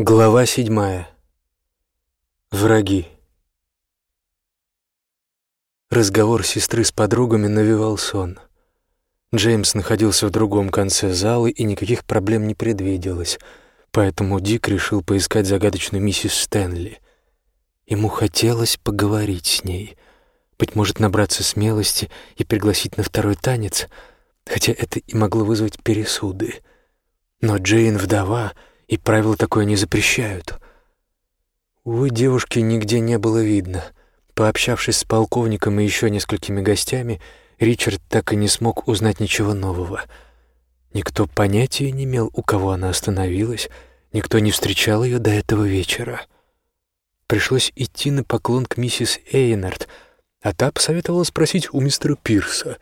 Глава седьмая. Враги. Разговор сестры с подругами навевал сон. Джеймс находился в другом конце зала, и никаких проблем не предвиделось, поэтому Дик решил поискать загадочную миссис Стэнли. Ему хотелось поговорить с ней, быть может, набраться смелости и пригласить на второй танец, хотя это и могло вызвать пересуды. Но Джейн — вдова — и правила такое не запрещают. Увы, девушки нигде не было видно. Пообщавшись с полковником и еще несколькими гостями, Ричард так и не смог узнать ничего нового. Никто понятия не имел, у кого она остановилась, никто не встречал ее до этого вечера. Пришлось идти на поклон к миссис Эйнард, а та посоветовала спросить у мистера Пирса.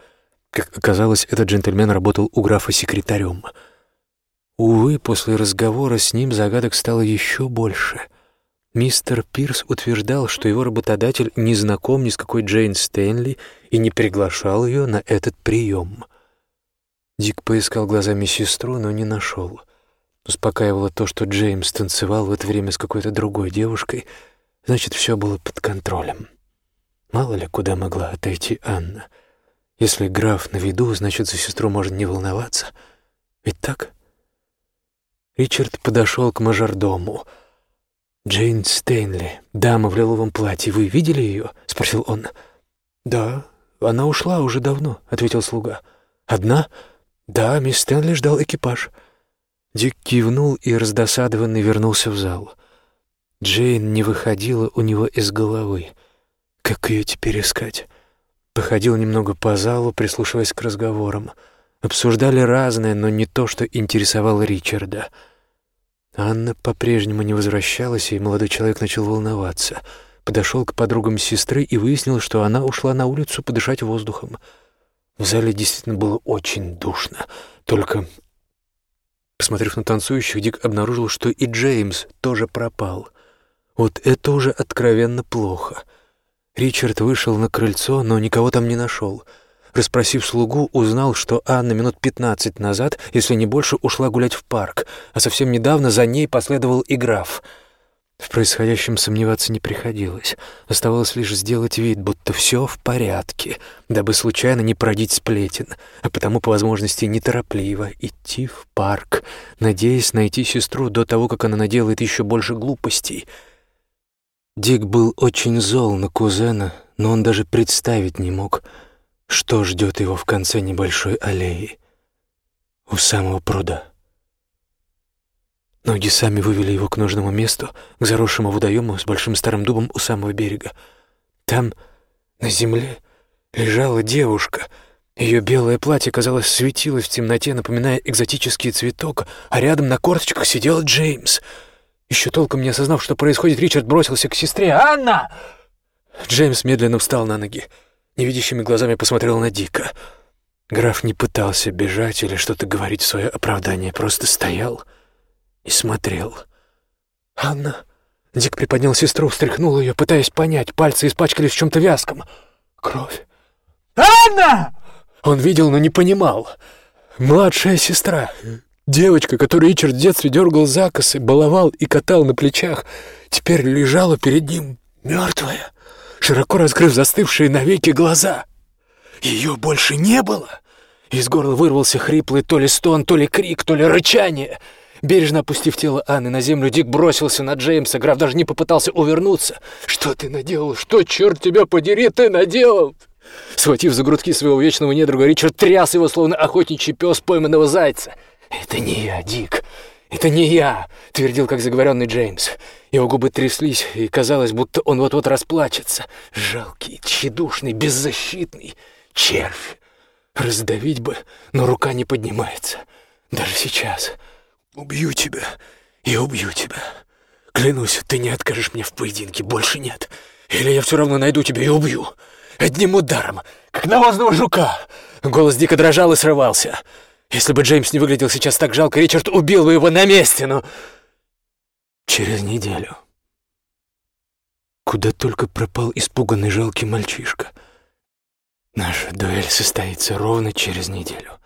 Как оказалось, этот джентльмен работал у графа секретарем — Увы, после разговора с ним загадок стало еще больше. Мистер Пирс утверждал, что его работодатель не знаком ни с какой Джейн Стэнли и не приглашал ее на этот прием. Дик поискал глазами сестру, но не нашел. Успокаивало то, что Джеймс танцевал в это время с какой-то другой девушкой, значит, все было под контролем. Мало ли, куда могла отойти Анна. Если граф на виду, значит, за сестру можно не волноваться. Ведь так? Ричард подошел к мажордому. «Джейн Стейнли, дама в лиловом платье, вы видели ее?» — спросил он. «Да, она ушла уже давно», — ответил слуга. «Одна?» «Да, мисс Стэнли ждал экипаж». Дик кивнул и раздосадованный вернулся в зал. Джейн не выходила у него из головы. Как ее теперь искать? Походил немного по залу, прислушиваясь к разговорам. Обсуждали разное, но не то, что интересовало Ричарда. Анна по-прежнему не возвращалась, и молодой человек начал волноваться. Подошел к подругам сестры и выяснил, что она ушла на улицу подышать воздухом. В зале действительно было очень душно. Только, посмотрев на танцующих, Дик обнаружил, что и Джеймс тоже пропал. Вот это уже откровенно плохо. Ричард вышел на крыльцо, но никого там не нашел — Расспросив слугу, узнал, что Анна минут пятнадцать назад, если не больше, ушла гулять в парк, а совсем недавно за ней последовал и граф. В происходящем сомневаться не приходилось. Оставалось лишь сделать вид, будто все в порядке, дабы случайно не продить сплетен, а потому по возможности неторопливо идти в парк, надеясь найти сестру до того, как она наделает еще больше глупостей. Дик был очень зол на кузена, но он даже представить не мог — что ждет его в конце небольшой аллеи, у самого пруда. Ноги сами вывели его к нужному месту, к заросшему водоему с большим старым дубом у самого берега. Там, на земле, лежала девушка. Ее белое платье, казалось, светилось в темноте, напоминая экзотический цветок, а рядом на корточках сидел Джеймс. Еще толком не осознав, что происходит, Ричард бросился к сестре. «Анна!» Джеймс медленно встал на ноги невидящими глазами посмотрел на Дика. Граф не пытался бежать или что-то говорить в свое оправдание, просто стоял и смотрел. «Анна!» Дик приподнял сестру, встряхнул ее, пытаясь понять. Пальцы испачкались в чем-то вязком. «Кровь!» «Анна!» Он видел, но не понимал. Младшая сестра, девочка, которую Ричард в детстве дергал за косы, баловал и катал на плечах, теперь лежала перед ним мертвая широко раскрыв застывшие навеки глаза. Ее больше не было. Из горла вырвался хриплый то ли стон, то ли крик, то ли рычание. Бережно опустив тело Анны на землю, Дик бросился на Джеймса. Граф даже не попытался увернуться. «Что ты наделал? Что, черт тебя подери, ты наделал?» Схватив за грудки своего вечного недруга, Ричард тряс его, словно охотничий пес пойманного зайца. «Это не я, Дик. «Это не я», — твердил, как заговоренный Джеймс. Его губы тряслись, и казалось, будто он вот-вот расплачется. Жалкий, тщедушный, беззащитный червь. Раздавить бы, но рука не поднимается. Даже сейчас. «Убью тебя, я убью тебя. Клянусь, ты не откажешь мне в поединке, больше нет. Или я все равно найду тебя и убью. Одним ударом, как навозного жука». Голос дико дрожал и срывался. Если бы Джеймс не выглядел сейчас так жалко, Ричард убил бы его на месте, но... Через неделю. Куда только пропал испуганный жалкий мальчишка. Наша дуэль состоится ровно через неделю.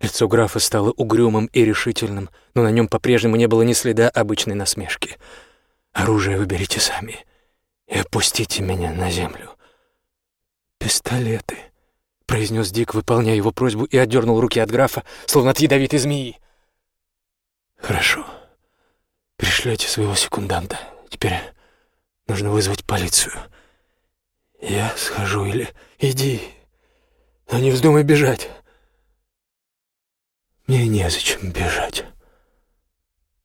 Лицо графа стало угрюмым и решительным, но на нем по-прежнему не было ни следа обычной насмешки. «Оружие выберите сами и опустите меня на землю». «Пистолеты», — произнес Дик, выполняя его просьбу, и отдернул руки от графа, словно от ядовитой змеи. «Хорошо. Пришлете своего секунданта. Теперь нужно вызвать полицию. Я схожу или... Иди, но не вздумай бежать». Мне незачем бежать.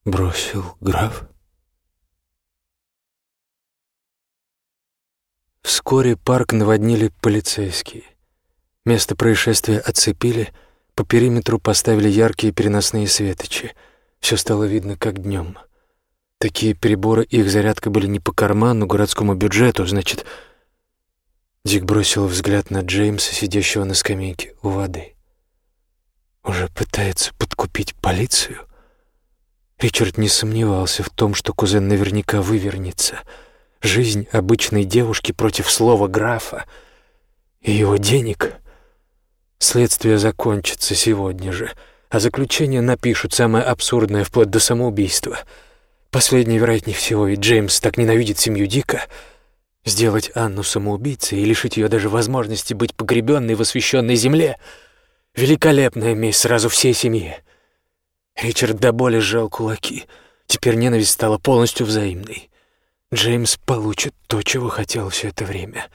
Бросил граф. Вскоре парк наводнили полицейские. Место происшествия оцепили, по периметру поставили яркие переносные светочи. Все стало видно, как днем. Такие приборы и их зарядка были не по карману городскому бюджету, значит... Дик бросил взгляд на Джеймса, сидящего на скамейке у воды. Уже пытается подкупить полицию? Ричард не сомневался в том, что кузен наверняка вывернется. Жизнь обычной девушки против слова графа и его денег. Следствие закончится сегодня же, а заключение напишут самое абсурдное вплоть до самоубийства. Последнее, вероятнее всего, ведь Джеймс так ненавидит семью Дика. Сделать Анну самоубийцей и лишить ее даже возможности быть погребенной в освященной земле — Великолепная месть сразу всей семье. Ричард до боли сжал кулаки. Теперь ненависть стала полностью взаимной. Джеймс получит то, чего хотел все это время.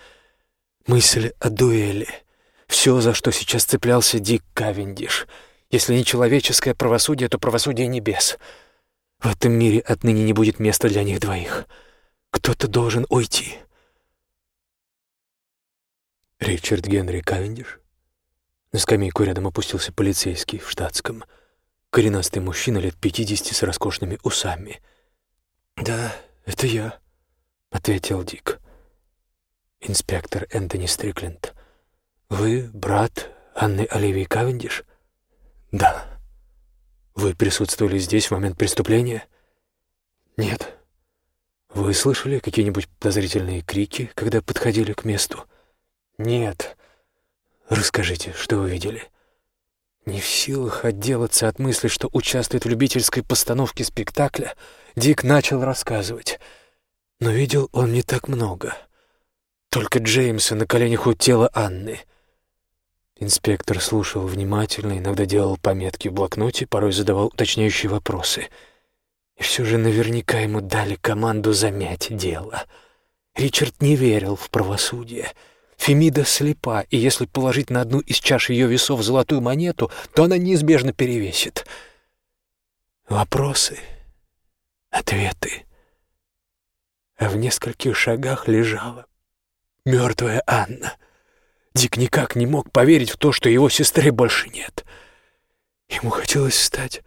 Мысль о дуэли. Все, за что сейчас цеплялся Дик Кавендиш. Если не человеческое правосудие, то правосудие небес. В этом мире отныне не будет места для них двоих. Кто-то должен уйти. Ричард Генри Кавендиш на скамейку рядом опустился полицейский в штатском. Коренастый мужчина лет пятидесяти с роскошными усами. «Да, это я», — ответил Дик. «Инспектор Энтони Стрикленд. Вы брат Анны Оливии Кавендиш?» «Да». «Вы присутствовали здесь в момент преступления?» «Нет». «Вы слышали какие-нибудь подозрительные крики, когда подходили к месту?» «Нет». Расскажите, что вы видели?» Не в силах отделаться от мысли, что участвует в любительской постановке спектакля, Дик начал рассказывать. Но видел он не так много. Только Джеймса на коленях у тела Анны. Инспектор слушал внимательно, иногда делал пометки в блокноте, порой задавал уточняющие вопросы. И все же наверняка ему дали команду замять дело. Ричард не верил в правосудие — Фемида слепа, и если положить на одну из чаш ее весов золотую монету, то она неизбежно перевесит. Вопросы, ответы. А в нескольких шагах лежала мертвая Анна. Дик никак не мог поверить в то, что его сестры больше нет. Ему хотелось встать,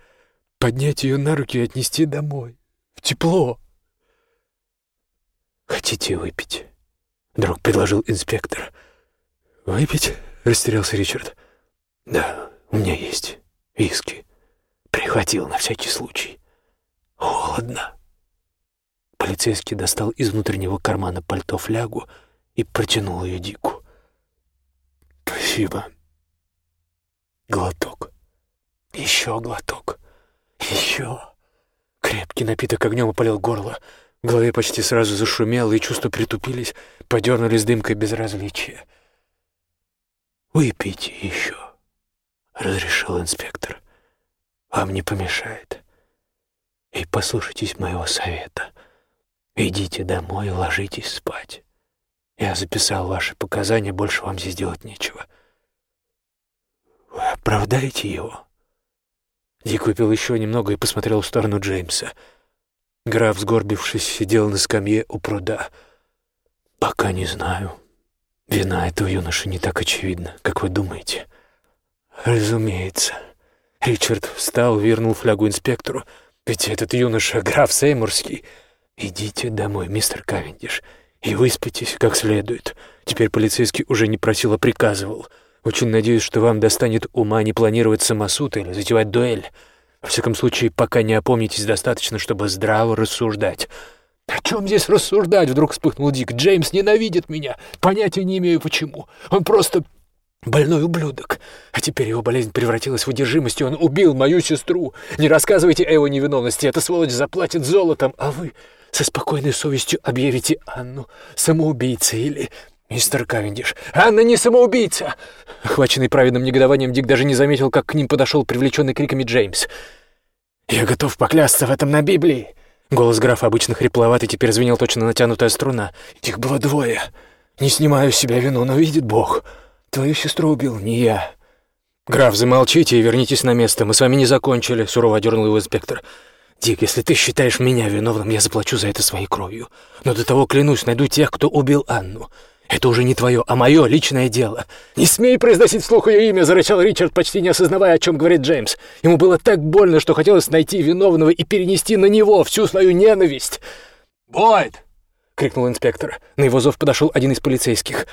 поднять ее на руки и отнести домой, в тепло. «Хотите выпить?» Вдруг предложил инспектор. «Выпить?» — растерялся Ричард. «Да, у меня есть виски. Прихватил на всякий случай. Холодно». Полицейский достал из внутреннего кармана пальто флягу и протянул ее Дику. «Спасибо». Глоток. Еще глоток. Еще. Крепкий напиток огнем опалил горло. В голове почти сразу зашумело, и чувства притупились, подернулись дымкой безразличия. «Выпейте еще», — разрешил инспектор. «Вам не помешает. И послушайтесь моего совета. Идите домой и ложитесь спать. Я записал ваши показания, больше вам здесь делать нечего. Оправдаете его?» Дик выпил еще немного и посмотрел в сторону Джеймса — Граф, сгорбившись, сидел на скамье у пруда. «Пока не знаю. Вина этого юноши не так очевидна, как вы думаете». «Разумеется». Ричард встал, вернул флягу инспектору. «Ведь этот юноша — граф Сеймурский. Идите домой, мистер Кавендиш, и выспитесь как следует. Теперь полицейский уже не просил, а приказывал. Очень надеюсь, что вам достанет ума не планировать самосуд или затевать дуэль». Во всяком случае, пока не опомнитесь достаточно, чтобы здраво рассуждать. «О чем здесь рассуждать?» — вдруг вспыхнул Дик. «Джеймс ненавидит меня. Понятия не имею, почему. Он просто Больной ублюдок. А теперь его болезнь превратилась в удержимость, и он убил мою сестру. Не рассказывайте о его невиновности, эта сволочь заплатит золотом, а вы со спокойной совестью объявите Анну самоубийцей или... «Мистер Кавендиш, Анна не самоубийца!» Охваченный праведным негодованием, Дик даже не заметил, как к ним подошел привлеченный криками Джеймс. «Я готов поклясться в этом на Библии!» Голос графа, обычно хрипловатый, теперь звенел точно натянутая струна. «Их было двое. Не снимаю с себя вину, но видит Бог. Твою сестру убил не я». «Граф, замолчите и вернитесь на место. Мы с вами не закончили», — сурово одернул его инспектор. «Дик, если ты считаешь меня виновным, я заплачу за это своей кровью. Но до того, клянусь, найду тех, кто убил Анну. Это уже не твое, а мое личное дело. Не смей произносить вслух ее имя, зарычал Ричард, почти не осознавая, о чем говорит Джеймс. Ему было так больно, что хотелось найти виновного и перенести на него всю свою ненависть. «Бойд!» — крикнул инспектор. На его зов подошел один из полицейских.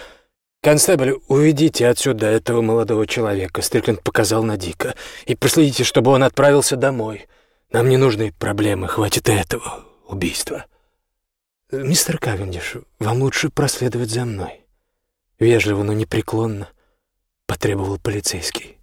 «Констебль, уведите отсюда этого молодого человека», — Стрикленд показал на Дика, «и проследите, чтобы он отправился домой. Нам не нужны проблемы, хватит этого убийства». «Мистер Кавендиш, вам лучше проследовать за мной». Вежливо, но непреклонно потребовал полицейский.